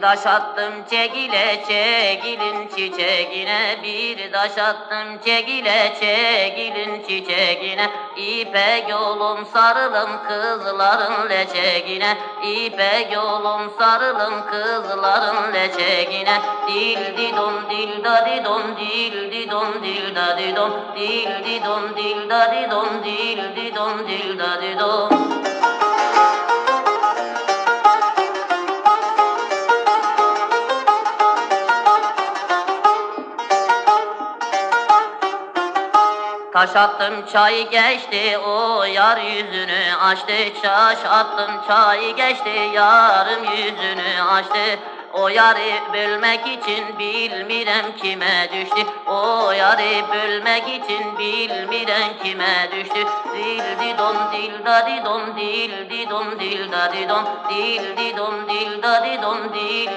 Bir taş attım çekile çekilin çiçeğine Bir taş attım çekile çekilin çiçeğine İpek yolum sarılım kızların leçeğine İpek yolum sarılım kızların leçeğine Dil didon dil da didon dil didon dil da didon. Dil didon dil da didon dil didon dil da didon Taş attım çay geçti o yar yüzünü açtı. Taş attım çay geçti yarım yüzünü açtı. O yarı bölmek için bilmirem kime düştü. O yarı bölmek için bilmirem kime düştü. Dil didon dil da didon dil didon dil da didon Dil didon dil da didon dil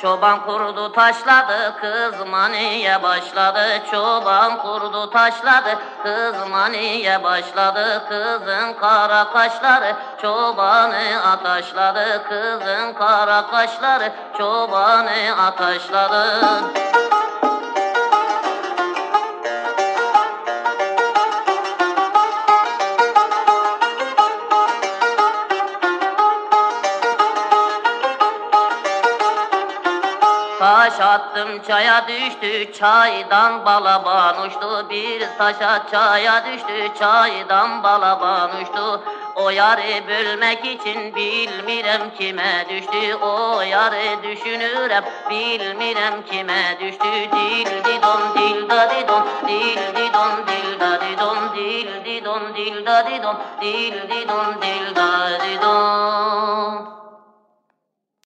Çoban kurdu taşladı kız maniye başladı. Çoban kurdu taşladı kız maniye başladı. Kızın kara kaşları çobanı ataşladı. Kızın kara kaşları çobanı ataşladı Taş attım çaya düştü çaydan balaban uçtu. Bir taşa çaya düştü çaydan balaban uçtu. O yarı bölmek için bilmirem kime düştü. O yarı düşünürem bilmirem kime düştü. Dil didon dil da didon dil didon dil da didon Dil didon dil da didon dil didon dil da didon